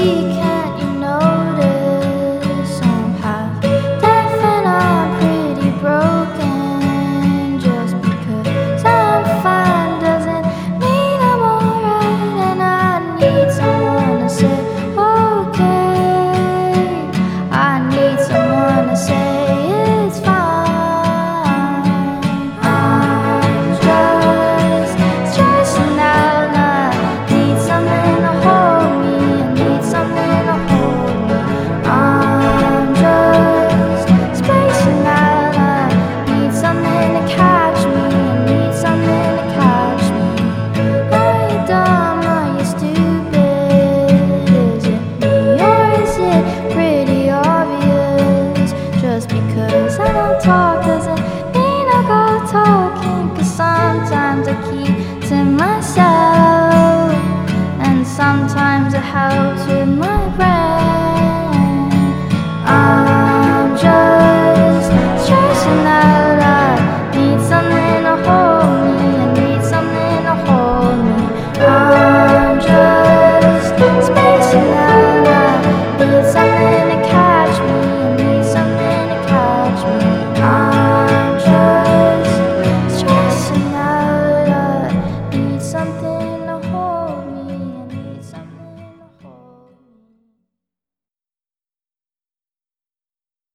we. to